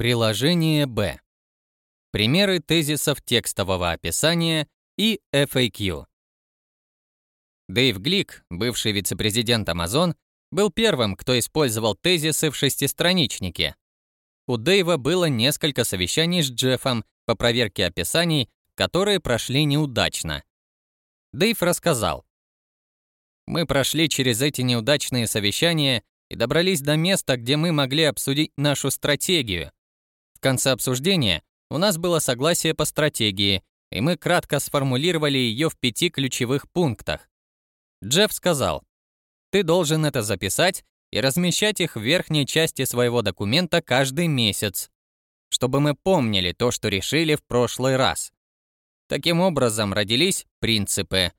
Приложение Б. Примеры тезисов текстового описания и FAQ. Дэйв Глик, бывший вице-президент Amazon, был первым, кто использовал тезисы в шестистраничнике. У Дэйва было несколько совещаний с Джеффом по проверке описаний, которые прошли неудачно. Дэйв рассказал. «Мы прошли через эти неудачные совещания и добрались до места, где мы могли обсудить нашу стратегию. В конце обсуждения у нас было согласие по стратегии, и мы кратко сформулировали ее в пяти ключевых пунктах. Джефф сказал, «Ты должен это записать и размещать их в верхней части своего документа каждый месяц, чтобы мы помнили то, что решили в прошлый раз». Таким образом родились принципы.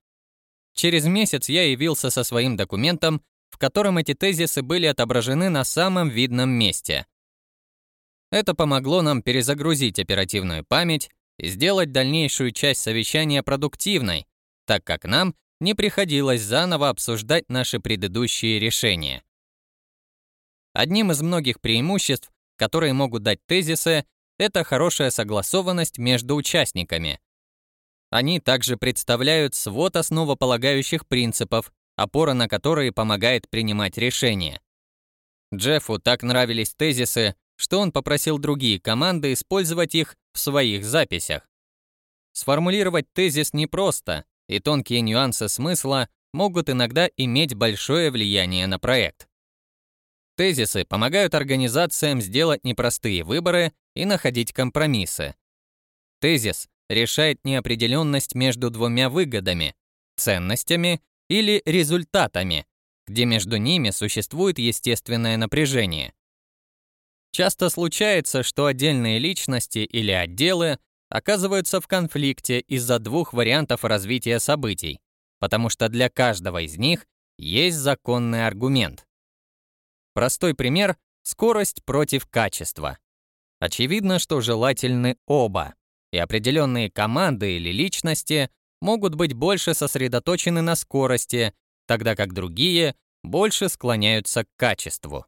Через месяц я явился со своим документом, в котором эти тезисы были отображены на самом видном месте. Это помогло нам перезагрузить оперативную память и сделать дальнейшую часть совещания продуктивной, так как нам не приходилось заново обсуждать наши предыдущие решения. Одним из многих преимуществ, которые могут дать тезисы, это хорошая согласованность между участниками. Они также представляют свод основополагающих принципов, опора на которые помогает принимать решения. Джеффу так нравились тезисы, что он попросил другие команды использовать их в своих записях. Сформулировать тезис непросто, и тонкие нюансы смысла могут иногда иметь большое влияние на проект. Тезисы помогают организациям сделать непростые выборы и находить компромиссы. Тезис решает неопределенность между двумя выгодами – ценностями или результатами, где между ними существует естественное напряжение. Часто случается, что отдельные личности или отделы оказываются в конфликте из-за двух вариантов развития событий, потому что для каждого из них есть законный аргумент. Простой пример — скорость против качества. Очевидно, что желательны оба, и определенные команды или личности могут быть больше сосредоточены на скорости, тогда как другие больше склоняются к качеству.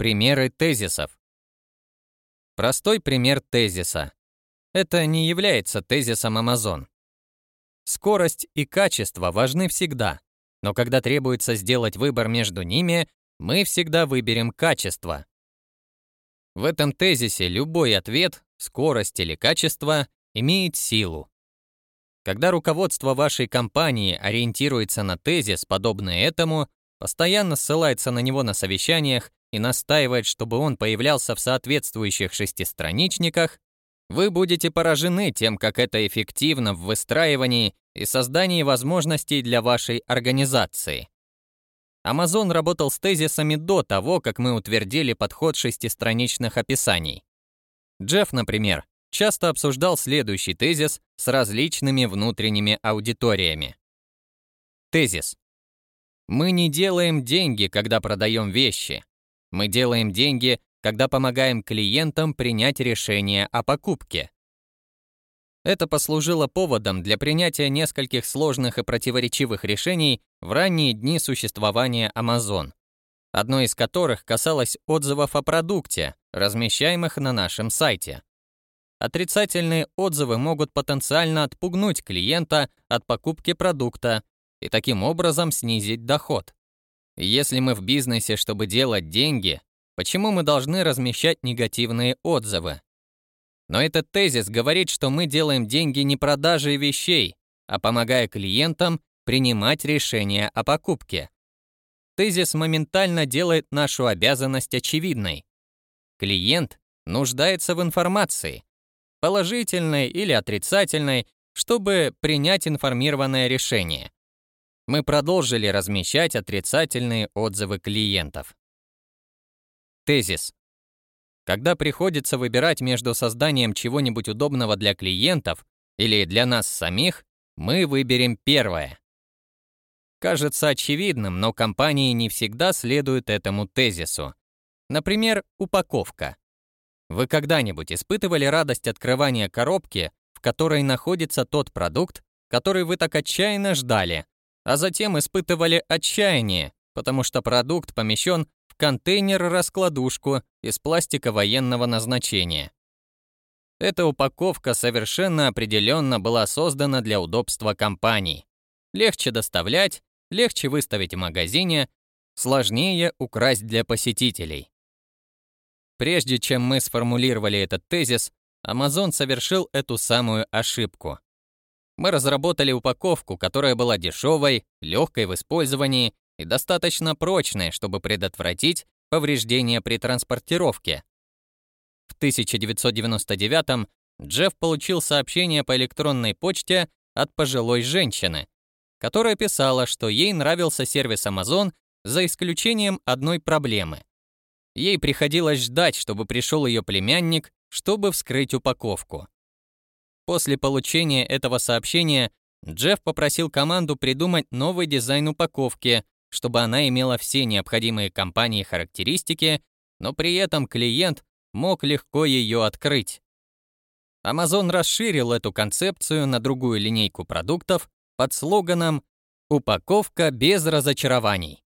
Примеры тезисов. Простой пример тезиса. Это не является тезисом Amazon. Скорость и качество важны всегда, но когда требуется сделать выбор между ними, мы всегда выберем качество. В этом тезисе любой ответ, скорость или качество, имеет силу. Когда руководство вашей компании ориентируется на тезис, подобный этому, постоянно ссылается на него на совещаниях и настаивает, чтобы он появлялся в соответствующих шестистраничниках, вы будете поражены тем, как это эффективно в выстраивании и создании возможностей для вашей организации. Amazon работал с тезисами до того, как мы утвердили подход шестистраничных описаний. Джефф, например, часто обсуждал следующий тезис с различными внутренними аудиториями. Тезис. Мы не делаем деньги, когда продаем вещи. Мы делаем деньги, когда помогаем клиентам принять решение о покупке. Это послужило поводом для принятия нескольких сложных и противоречивых решений в ранние дни существования Amazon, одно из которых касалось отзывов о продукте, размещаемых на нашем сайте. Отрицательные отзывы могут потенциально отпугнуть клиента от покупки продукта и таким образом снизить доход. Если мы в бизнесе, чтобы делать деньги, почему мы должны размещать негативные отзывы? Но этот тезис говорит, что мы делаем деньги не продажей вещей, а помогая клиентам принимать решения о покупке. Тезис моментально делает нашу обязанность очевидной. Клиент нуждается в информации, положительной или отрицательной, чтобы принять информированное решение мы продолжили размещать отрицательные отзывы клиентов. Тезис. Когда приходится выбирать между созданием чего-нибудь удобного для клиентов или для нас самих, мы выберем первое. Кажется очевидным, но компании не всегда следуют этому тезису. Например, упаковка. Вы когда-нибудь испытывали радость открывания коробки, в которой находится тот продукт, который вы так отчаянно ждали, а затем испытывали отчаяние, потому что продукт помещен в контейнер-раскладушку из пластика военного назначения. Эта упаковка совершенно определенно была создана для удобства компании. Легче доставлять, легче выставить в магазине, сложнее украсть для посетителей. Прежде чем мы сформулировали этот тезис, Amazon совершил эту самую ошибку. Мы разработали упаковку, которая была дешевой, легкой в использовании и достаточно прочной, чтобы предотвратить повреждения при транспортировке. В 1999 Джефф получил сообщение по электронной почте от пожилой женщины, которая писала, что ей нравился сервис Amazon за исключением одной проблемы. Ей приходилось ждать, чтобы пришел ее племянник, чтобы вскрыть упаковку. После получения этого сообщения Джефф попросил команду придумать новый дизайн упаковки, чтобы она имела все необходимые компании характеристики, но при этом клиент мог легко ее открыть. Amazon расширил эту концепцию на другую линейку продуктов под слоганом «Упаковка без разочарований».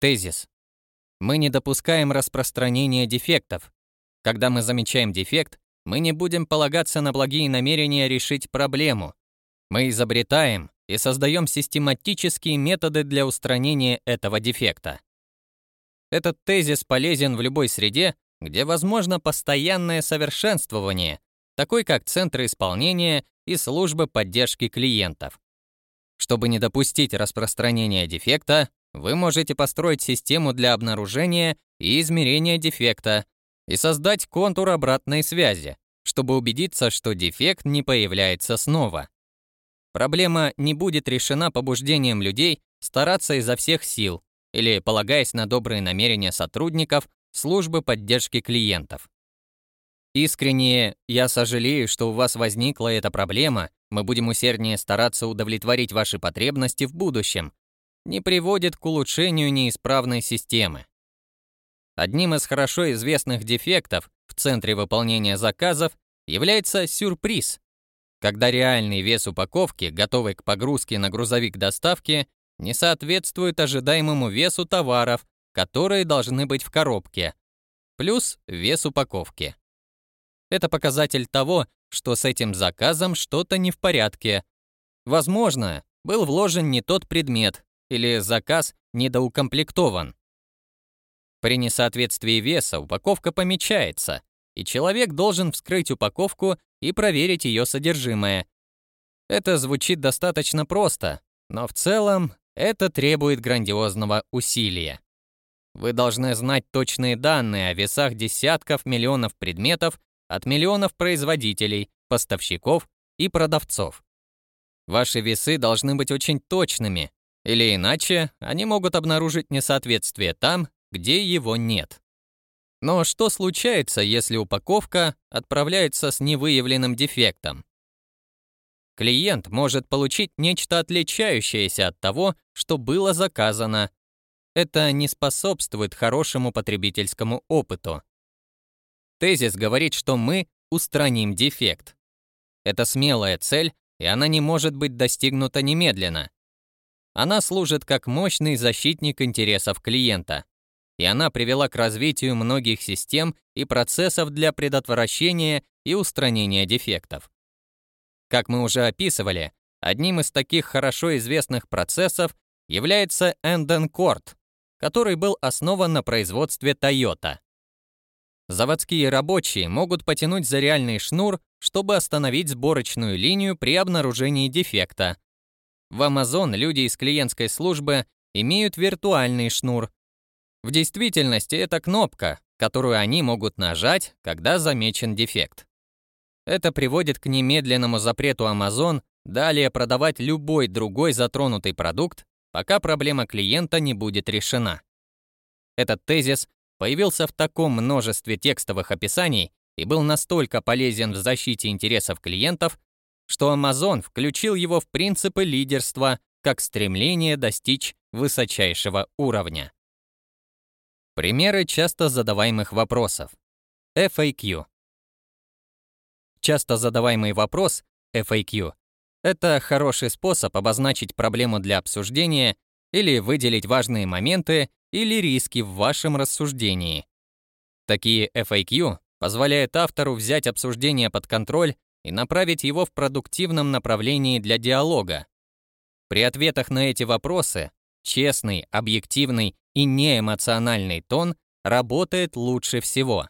Тезис. Мы не допускаем распространения дефектов. Когда мы замечаем дефект, мы не будем полагаться на благие намерения решить проблему. Мы изобретаем и создаем систематические методы для устранения этого дефекта. Этот тезис полезен в любой среде, где возможно постоянное совершенствование, такой как центры исполнения и службы поддержки клиентов. Чтобы не допустить распространения дефекта, вы можете построить систему для обнаружения и измерения дефекта и создать контур обратной связи, чтобы убедиться, что дефект не появляется снова. Проблема не будет решена побуждением людей стараться изо всех сил или полагаясь на добрые намерения сотрудников службы поддержки клиентов. Искренне я сожалею, что у вас возникла эта проблема. Мы будем усерднее стараться удовлетворить ваши потребности в будущем, не приводит к улучшению неисправной системы. Одним из хорошо известных дефектов в центре выполнения заказов является сюрприз, когда реальный вес упаковки, готовой к погрузке на грузовик доставки, не соответствует ожидаемому весу товаров, которые должны быть в коробке, плюс вес упаковки. Это показатель того, что с этим заказом что-то не в порядке. Возможно, был вложен не тот предмет, или заказ недоукомплектован. При несоответствии веса упаковка помечается, и человек должен вскрыть упаковку и проверить ее содержимое. Это звучит достаточно просто, но в целом это требует грандиозного усилия. Вы должны знать точные данные о весах десятков миллионов предметов от миллионов производителей, поставщиков и продавцов. Ваши весы должны быть очень точными, или иначе, они могут обнаружить несоответствие там, где его нет. Но что случается, если упаковка отправляется с невыявленным дефектом? Клиент может получить нечто отличающееся от того, что было заказано. Это не способствует хорошему потребительскому опыту. Тезис говорит, что мы устраним дефект. Это смелая цель, и она не может быть достигнута немедленно. Она служит как мощный защитник интересов клиента, и она привела к развитию многих систем и процессов для предотвращения и устранения дефектов. Как мы уже описывали, одним из таких хорошо известных процессов является Энденкорт, который был основан на производстве Toyota. Заводские рабочие могут потянуть за реальный шнур, чтобы остановить сборочную линию при обнаружении дефекта, в Amazon люди из клиентской службы имеют виртуальный шнур. В действительности это кнопка, которую они могут нажать, когда замечен дефект. Это приводит к немедленному запрету Amazon далее продавать любой другой затронутый продукт, пока проблема клиента не будет решена. Этот тезис появился в таком множестве текстовых описаний и был настолько полезен в защите интересов клиентов, что Amazon включил его в принципы лидерства как стремление достичь высочайшего уровня. Примеры часто задаваемых вопросов. FAQ. Часто задаваемый вопрос FAQ это хороший способ обозначить проблему для обсуждения или выделить важные моменты или риски в вашем рассуждении. Такие FAQ позволяют автору взять обсуждение под контроль и направить его в продуктивном направлении для диалога. При ответах на эти вопросы честный, объективный и неэмоциональный тон работает лучше всего.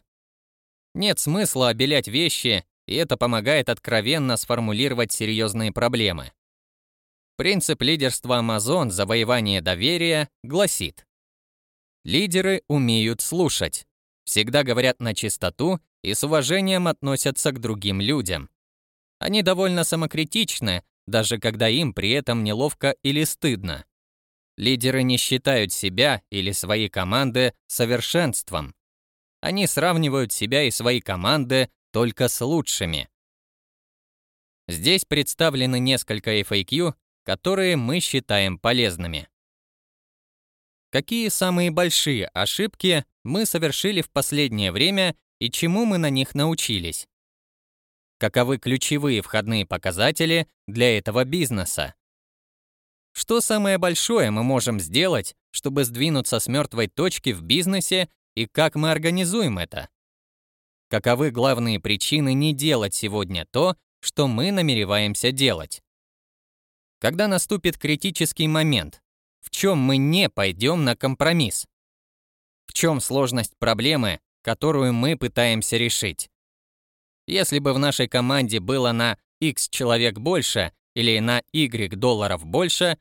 Нет смысла обелять вещи, и это помогает откровенно сформулировать серьезные проблемы. Принцип лидерства Amazon завоевание доверия гласит: Лидеры умеют слушать, всегда говорят на чистоту и с уважением относятся к другим людям. Они довольно самокритичны, даже когда им при этом неловко или стыдно. Лидеры не считают себя или свои команды совершенством. Они сравнивают себя и свои команды только с лучшими. Здесь представлены несколько FAQ, которые мы считаем полезными. Какие самые большие ошибки мы совершили в последнее время и чему мы на них научились? Каковы ключевые входные показатели для этого бизнеса? Что самое большое мы можем сделать, чтобы сдвинуться с мертвой точки в бизнесе и как мы организуем это? Каковы главные причины не делать сегодня то, что мы намереваемся делать? Когда наступит критический момент, в чем мы не пойдем на компромисс? В чем сложность проблемы, которую мы пытаемся решить? Если бы в нашей команде было на X человек больше или на Y долларов больше,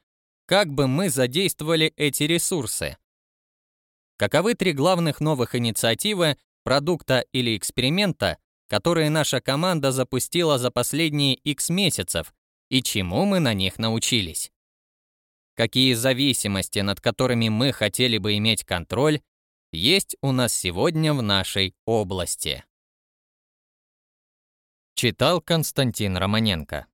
как бы мы задействовали эти ресурсы? Каковы три главных новых инициативы, продукта или эксперимента, которые наша команда запустила за последние X месяцев и чему мы на них научились? Какие зависимости, над которыми мы хотели бы иметь контроль, есть у нас сегодня в нашей области? Читал Константин Романенко